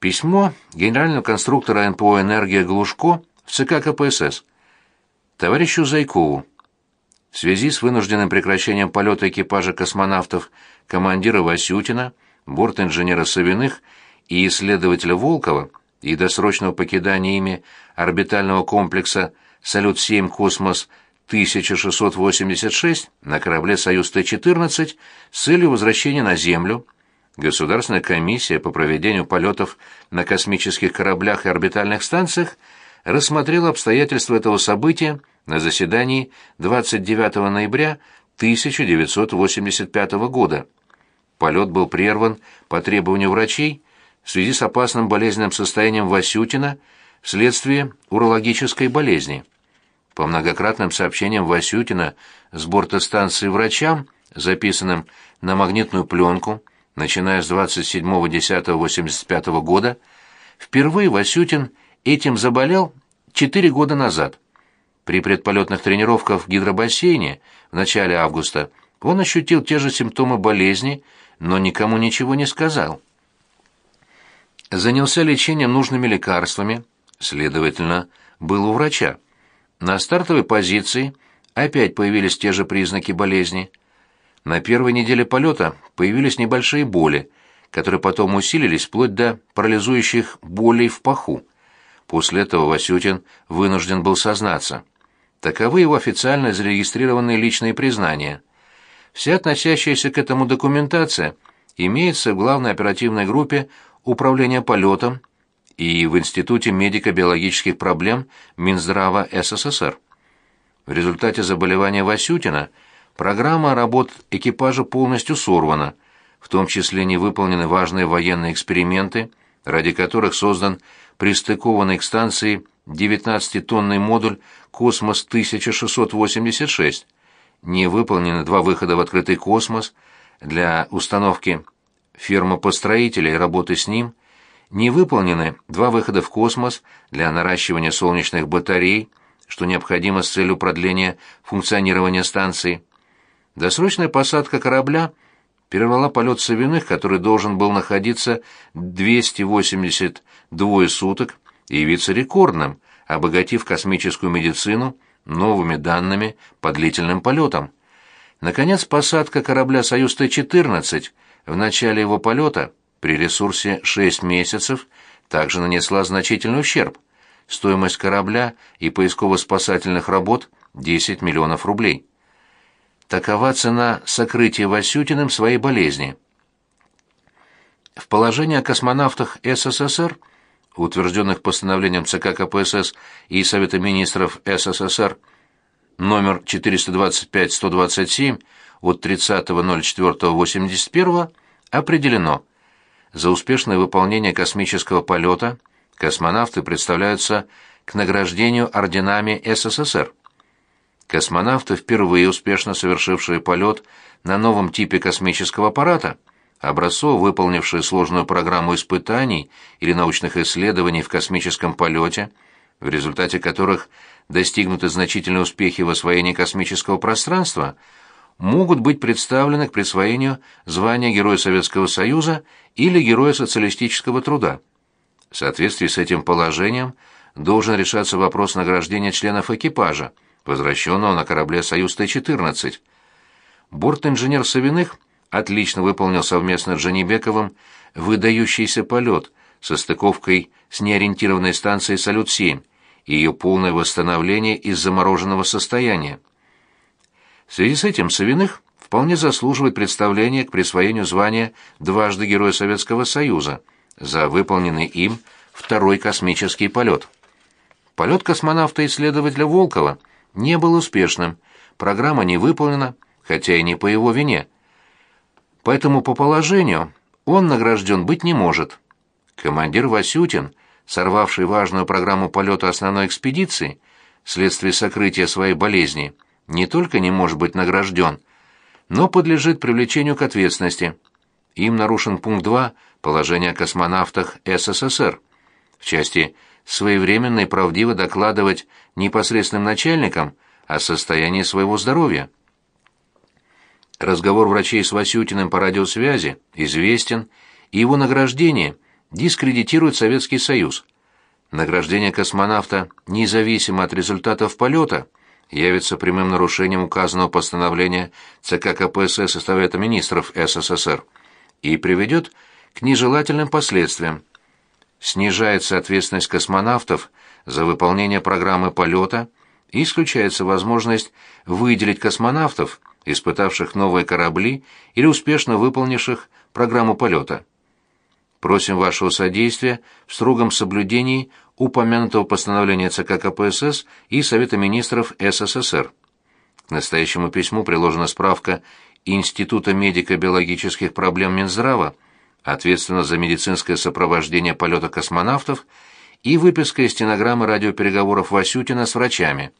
Письмо генерального конструктора НПО «Энергия» Глушко в ЦК КПСС. Товарищу Зайкову. В связи с вынужденным прекращением полета экипажа космонавтов командира Васютина, борт-инженера Савиных и исследователя Волкова и досрочного покидания ими орбитального комплекса «Салют-7 Космос 1686» на корабле «Союз Т-14» с целью возвращения на Землю, Государственная комиссия по проведению полетов на космических кораблях и орбитальных станциях рассмотрела обстоятельства этого события на заседании 29 ноября 1985 года. Полет был прерван по требованию врачей в связи с опасным болезненным состоянием Васютина вследствие урологической болезни. По многократным сообщениям Васютина с борта станции врачам, записанным на магнитную пленку, начиная с 27.10.85 года, впервые Васютин этим заболел 4 года назад. При предполетных тренировках в гидробассейне в начале августа он ощутил те же симптомы болезни, но никому ничего не сказал. Занялся лечением нужными лекарствами, следовательно, был у врача. На стартовой позиции опять появились те же признаки болезни. На первой неделе полета появились небольшие боли, которые потом усилились вплоть до парализующих болей в паху. После этого Васютин вынужден был сознаться. Таковы его официально зарегистрированные личные признания. Вся относящаяся к этому документация имеется в главной оперативной группе Управления полетом и в Институте медико-биологических проблем Минздрава СССР. В результате заболевания Васютина – Программа работ экипажа полностью сорвана, в том числе не выполнены важные военные эксперименты, ради которых создан пристыкованный к станции 19-тонный модуль «Космос-1686». Не выполнены два выхода в открытый космос для установки фермопостроителя и работы с ним, не выполнены два выхода в космос для наращивания солнечных батарей, что необходимо с целью продления функционирования станции. Досрочная посадка корабля перервала полет Савиных, который должен был находиться 282 суток и явиться рекордным, обогатив космическую медицину новыми данными по длительным полетам. Наконец, посадка корабля «Союз Т-14» в начале его полета при ресурсе 6 месяцев также нанесла значительный ущерб. Стоимость корабля и поисково-спасательных работ – 10 миллионов рублей. Такова цена сокрытия Васютиным своей болезни. В положении о космонавтах СССР, утвержденных постановлением ЦК КПСС и Совета министров СССР номер 425-127 от 30.04.81, определено, за успешное выполнение космического полета космонавты представляются к награждению орденами СССР. Космонавты, впервые успешно совершившие полет на новом типе космического аппарата, образцово выполнившие сложную программу испытаний или научных исследований в космическом полете, в результате которых достигнуты значительные успехи в освоении космического пространства, могут быть представлены к присвоению звания Героя Советского Союза или Героя Социалистического Труда. В соответствии с этим положением должен решаться вопрос награждения членов экипажа – возвращенного на корабле «Союз Т-14». Борт-инженер Савиных отлично выполнил совместно с Джанибековым выдающийся полет со стыковкой с неориентированной станцией «Салют-7» и ее полное восстановление из замороженного состояния. В связи с этим Савиных вполне заслуживает представления к присвоению звания дважды Героя Советского Союза за выполненный им второй космический полет. Полет космонавта-исследователя Волкова не был успешным, программа не выполнена, хотя и не по его вине. Поэтому по положению он награжден быть не может. Командир Васютин, сорвавший важную программу полета основной экспедиции, вследствие сокрытия своей болезни, не только не может быть награжден, но подлежит привлечению к ответственности. Им нарушен пункт 2 положения о космонавтах СССР в части своевременно и правдиво докладывать непосредственным начальникам о состоянии своего здоровья. Разговор врачей с Васютиным по радиосвязи известен, и его награждение дискредитирует Советский Союз. Награждение космонавта независимо от результатов полета явится прямым нарушением указанного постановления ЦК КПСС и Совета министров СССР и приведет к нежелательным последствиям. Снижается ответственность космонавтов за выполнение программы полета и исключается возможность выделить космонавтов, испытавших новые корабли или успешно выполнивших программу полета. Просим вашего содействия в строгом соблюдении упомянутого постановления ЦК КПСС и Совета министров СССР. К настоящему письму приложена справка Института медико-биологических проблем Минздрава, ответственно за медицинское сопровождение полета космонавтов, и выписка из стенограммы радиопереговоров Васютина с врачами.